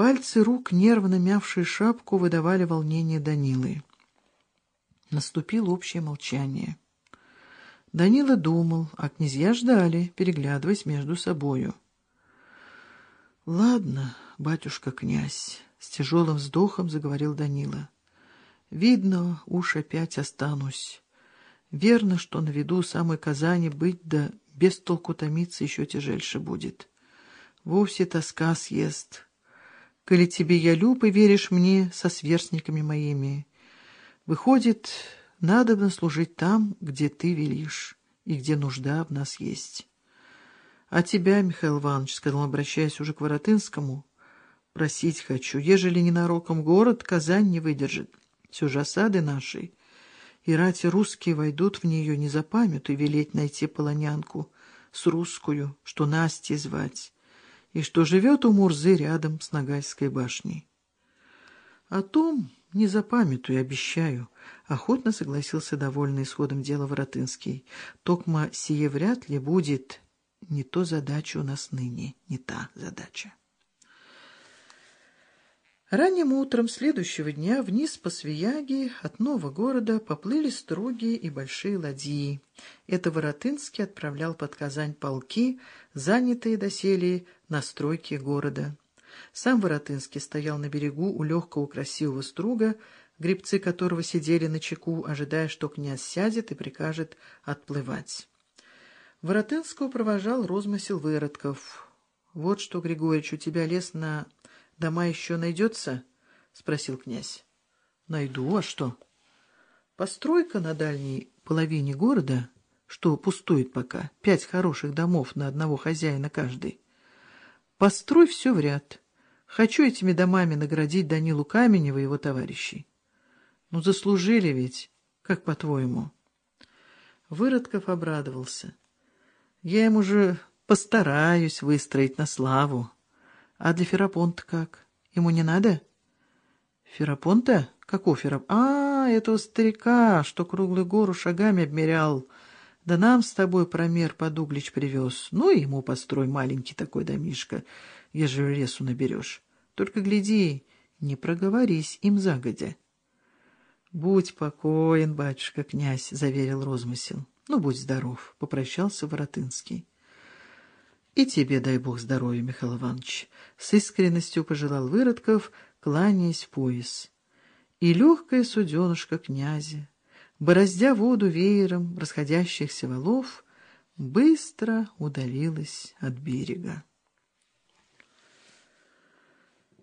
Пальцы рук, нервно мявшие шапку, выдавали волнение Данилы. Наступило общее молчание. Данила думал, а князья ждали, переглядываясь между собою. — Ладно, батюшка-князь, — с тяжелым вздохом заговорил Данила. — Видно, уж опять останусь. Верно, что на виду самой Казани быть да без толку томиться еще тяжельше будет. Вовсе тоска съест. Коли тебе я люб и веришь мне со сверстниками моими, выходит, надо служить там, где ты велишь и где нужда в нас есть. А тебя, Михаил Иванович, сказал, обращаясь уже к Воротынскому, просить хочу, ежели ненароком город Казань не выдержит, все же осады нашей, и рати русские войдут в нее не за памяту и велеть найти полонянку с русскую, что Настей звать, и что живет у Мурзы рядом с Ногайской башней. О том не запамятую, обещаю, — охотно согласился довольный исходом дела Воротынский. Токма сие вряд ли будет не то задача у нас ныне, не та задача. Ранним утром следующего дня вниз по Свияге от нового города поплыли строгие и большие ладьи. Это Воротынский отправлял под Казань полки, занятые доселе на стройке города. Сам Воротынский стоял на берегу у легкого красивого струга, гребцы которого сидели на чеку, ожидая, что князь сядет и прикажет отплывать. Воротынского провожал розмысел выродков. — Вот что, Григорьевич, у тебя лес на дома еще найдется? — спросил князь. — Найду, а что? — Постройка на дальней половине города, что пустует пока, пять хороших домов на одного хозяина каждый. Построй все в ряд. Хочу этими домами наградить Данилу Каменева и его товарищей. Ну, заслужили ведь, как по-твоему? Выродков обрадовался. Я ему же постараюсь выстроить на славу. А для Ферапонта как? Ему не надо? Ферапонта? Какого Ферап? А, этого старика, что круглую гору шагами обмерял. Да нам с тобой промер подуглич привез. Ну ему построй маленький такой домишко, ежели лесу наберешь. Только гляди, не проговорись им загодя. — Будь покоен, батюшка князь, — заверил розмысел. — Ну, будь здоров, — попрощался Воротынский. И тебе дай бог здоровья, Михаил Иванович, с искренностью пожелал Выродков, кланяясь в пояс. И легкая суденушка князя, бороздя воду веером расходящихся валов, быстро удалилась от берега.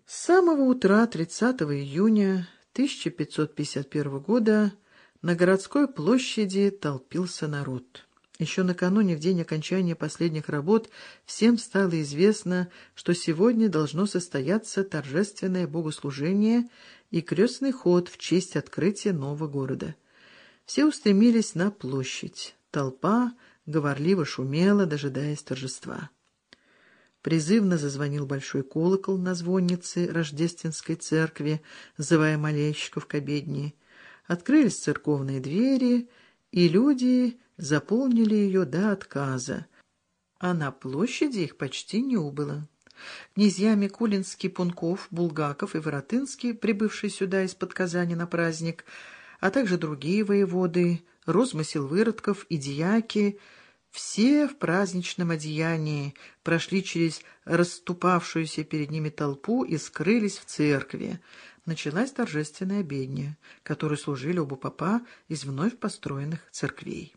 С самого утра 30 июня 1551 года на городской площади толпился народ. Еще накануне, в день окончания последних работ, всем стало известно, что сегодня должно состояться торжественное богослужение и крестный ход в честь открытия нового города. Все устремились на площадь. Толпа говорливо шумела, дожидаясь торжества. Призывно зазвонил большой колокол на звоннице Рождественской церкви, зывая молельщиков к обедне. Открылись церковные двери, и люди заполнили ее до отказа, а на площади их почти не убыло. Князья Микулинский, Пунков, Булгаков и Воротынский, прибывшие сюда из-под Казани на праздник, а также другие воеводы, розмысел выродков и дьяки, все в праздничном одеянии прошли через расступавшуюся перед ними толпу и скрылись в церкви. Началась торжественная обедня, которой служили оба попа из вновь построенных церквей.